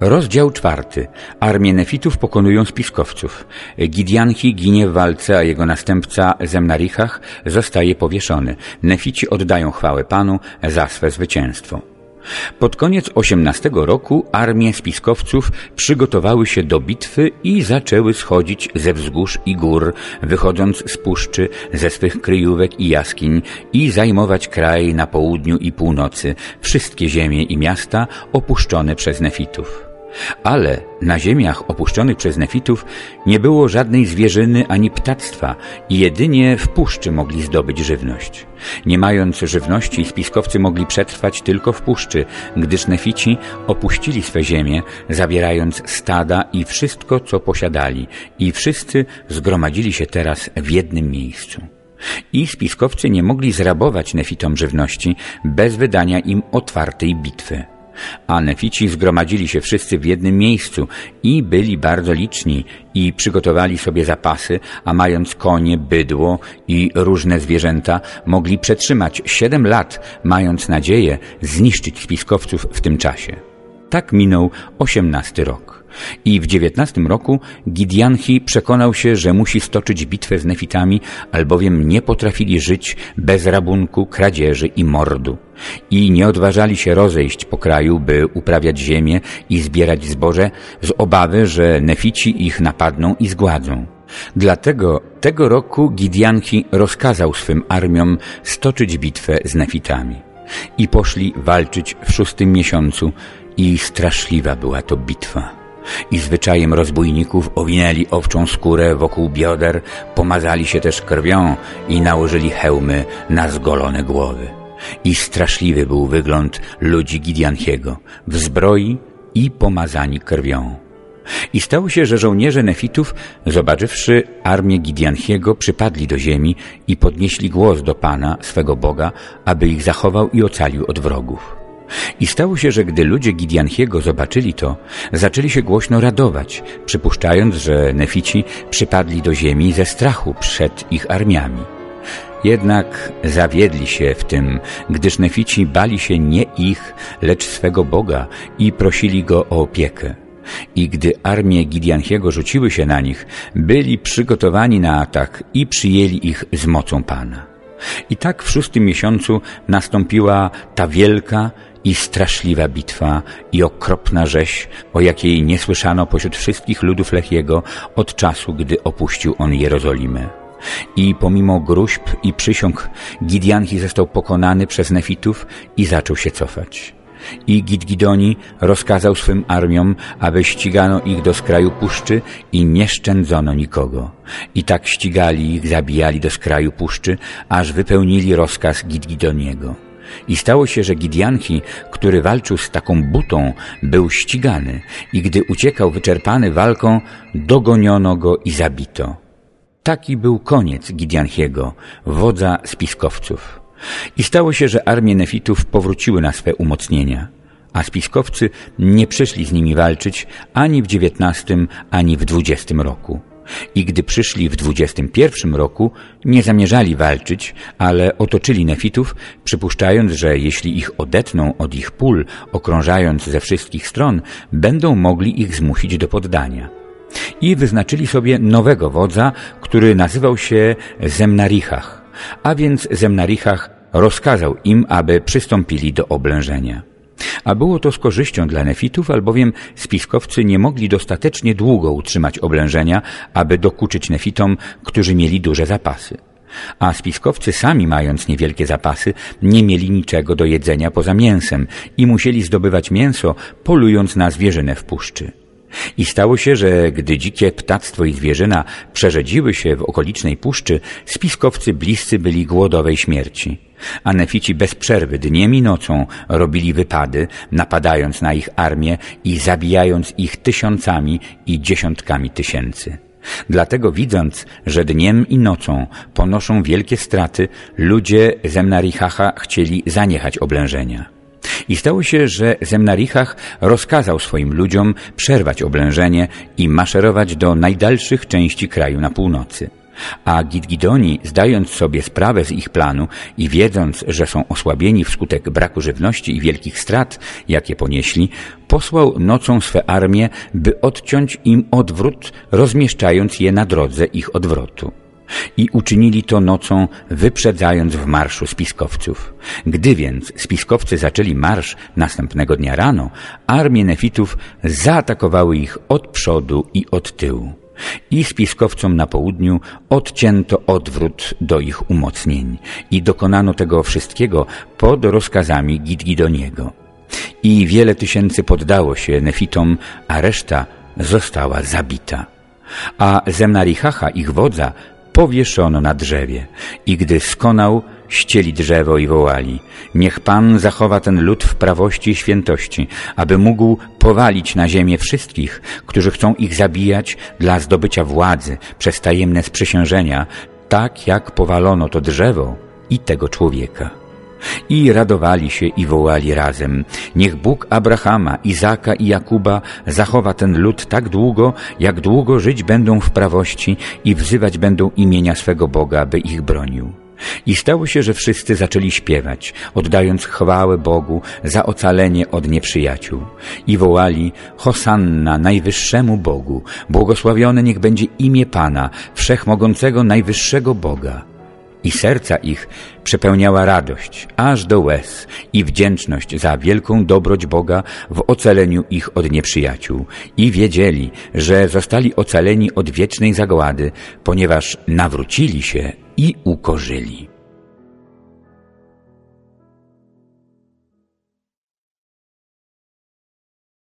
Rozdział czwarty. Armię nefitów pokonują spiskowców. Gidianchi ginie w walce, a jego następca Zemnarichach zostaje powieszony. Nefici oddają chwałę Panu za swe zwycięstwo. Pod koniec XVIII roku armie spiskowców przygotowały się do bitwy i zaczęły schodzić ze wzgórz i gór, wychodząc z puszczy, ze swych kryjówek i jaskiń i zajmować kraj na południu i północy, wszystkie ziemie i miasta opuszczone przez nefitów. Ale na ziemiach opuszczonych przez nefitów nie było żadnej zwierzyny ani ptactwa i jedynie w puszczy mogli zdobyć żywność. Nie mając żywności, spiskowcy mogli przetrwać tylko w puszczy, gdyż nefici opuścili swe ziemię, zabierając stada i wszystko, co posiadali i wszyscy zgromadzili się teraz w jednym miejscu. I spiskowcy nie mogli zrabować nefitom żywności bez wydania im otwartej bitwy. A nefici zgromadzili się wszyscy w jednym miejscu i byli bardzo liczni i przygotowali sobie zapasy, a mając konie, bydło i różne zwierzęta, mogli przetrzymać siedem lat, mając nadzieję zniszczyć spiskowców w tym czasie. Tak minął osiemnasty rok. I w dziewiętnastym roku Gidianchi przekonał się, że musi stoczyć bitwę z nefitami, albowiem nie potrafili żyć bez rabunku, kradzieży i mordu. I nie odważali się rozejść po kraju, by uprawiać ziemię i zbierać zboże z obawy, że nefici ich napadną i zgładzą. Dlatego tego roku Gidianchi rozkazał swym armiom stoczyć bitwę z nefitami. I poszli walczyć w szóstym miesiącu i straszliwa była to bitwa i zwyczajem rozbójników owinęli owczą skórę wokół bioder, pomazali się też krwią i nałożyli hełmy na zgolone głowy. I straszliwy był wygląd ludzi Gidianchiego, w zbroi i pomazani krwią. I stało się, że żołnierze nefitów, zobaczywszy armię Gidianchiego, przypadli do ziemi i podnieśli głos do Pana, swego Boga, aby ich zachował i ocalił od wrogów. I stało się, że gdy ludzie Gidianchiego zobaczyli to, zaczęli się głośno radować, przypuszczając, że Nefici przypadli do ziemi ze strachu przed ich armiami. Jednak zawiedli się w tym, gdyż Nefici bali się nie ich, lecz swego Boga i prosili Go o opiekę. I gdy armie Gidianchiego rzuciły się na nich, byli przygotowani na atak i przyjęli ich z mocą Pana. I tak w szóstym miesiącu nastąpiła ta wielka i straszliwa bitwa i okropna rzeź, o jakiej nie słyszano pośród wszystkich ludów Lechiego od czasu, gdy opuścił on Jerozolimę. I pomimo gruźb i przysiąg Gidianchi został pokonany przez Nefitów i zaczął się cofać. I Gidgidoni rozkazał swym armiom, aby ścigano ich do skraju puszczy i nie szczędzono nikogo. I tak ścigali ich, zabijali do skraju puszczy, aż wypełnili rozkaz Gidgidoniego. I stało się, że Gidianchi, który walczył z taką butą, był ścigany i gdy uciekał wyczerpany walką, dogoniono go i zabito. Taki był koniec Gidianchiego, wodza spiskowców. I stało się, że armie nefitów powróciły na swe umocnienia, a spiskowcy nie przyszli z nimi walczyć ani w dziewiętnastym, ani w dwudziestym roku. I gdy przyszli w dwudziestym pierwszym roku, nie zamierzali walczyć, ale otoczyli nefitów, przypuszczając, że jeśli ich odetną od ich pól, okrążając ze wszystkich stron, będą mogli ich zmusić do poddania. I wyznaczyli sobie nowego wodza, który nazywał się Zemnarichach, a więc Zemnarichach rozkazał im, aby przystąpili do oblężenia. A było to z korzyścią dla nefitów, albowiem spiskowcy nie mogli dostatecznie długo utrzymać oblężenia, aby dokuczyć nefitom, którzy mieli duże zapasy. A spiskowcy sami mając niewielkie zapasy, nie mieli niczego do jedzenia poza mięsem i musieli zdobywać mięso, polując na zwierzynę w puszczy. I stało się, że gdy dzikie ptactwo i zwierzyna przerzedziły się w okolicznej puszczy, spiskowcy bliscy byli głodowej śmierci. A nefici bez przerwy dniem i nocą robili wypady, napadając na ich armię i zabijając ich tysiącami i dziesiątkami tysięcy. Dlatego widząc, że dniem i nocą ponoszą wielkie straty, ludzie Zemnarichacha chcieli zaniechać oblężenia. I stało się, że Zemnarichach rozkazał swoim ludziom przerwać oblężenie i maszerować do najdalszych części kraju na północy. A Gidgidoni, zdając sobie sprawę z ich planu i wiedząc, że są osłabieni wskutek braku żywności i wielkich strat, jakie ponieśli, posłał nocą swe armie, by odciąć im odwrót, rozmieszczając je na drodze ich odwrotu. I uczynili to nocą, wyprzedzając w marszu spiskowców. Gdy więc spiskowcy zaczęli marsz następnego dnia rano, armie nefitów zaatakowały ich od przodu i od tyłu i spiskowcom na południu odcięto odwrót do ich umocnień i dokonano tego wszystkiego pod rozkazami Gidgidoniego. I wiele tysięcy poddało się nefitom, a reszta została zabita. A Zemnarichacha, ich wodza, powieszono na drzewie i gdy skonał, ścieli drzewo i wołali Niech Pan zachowa ten lud w prawości i świętości, aby mógł powalić na ziemię wszystkich, którzy chcą ich zabijać dla zdobycia władzy przez tajemne sprzysiężenia, tak jak powalono to drzewo i tego człowieka. I radowali się i wołali razem, niech Bóg Abrahama, Izaka i Jakuba zachowa ten lud tak długo, jak długo żyć będą w prawości i wzywać będą imienia swego Boga, by ich bronił. I stało się, że wszyscy zaczęli śpiewać, oddając chwałę Bogu za ocalenie od nieprzyjaciół. I wołali, Hosanna najwyższemu Bogu, błogosławione niech będzie imię Pana, Wszechmogącego najwyższego Boga. I serca ich przepełniała radość, aż do łez i wdzięczność za wielką dobroć Boga w ocaleniu ich od nieprzyjaciół. I wiedzieli, że zostali ocaleni od wiecznej zagłady, ponieważ nawrócili się i ukorzyli.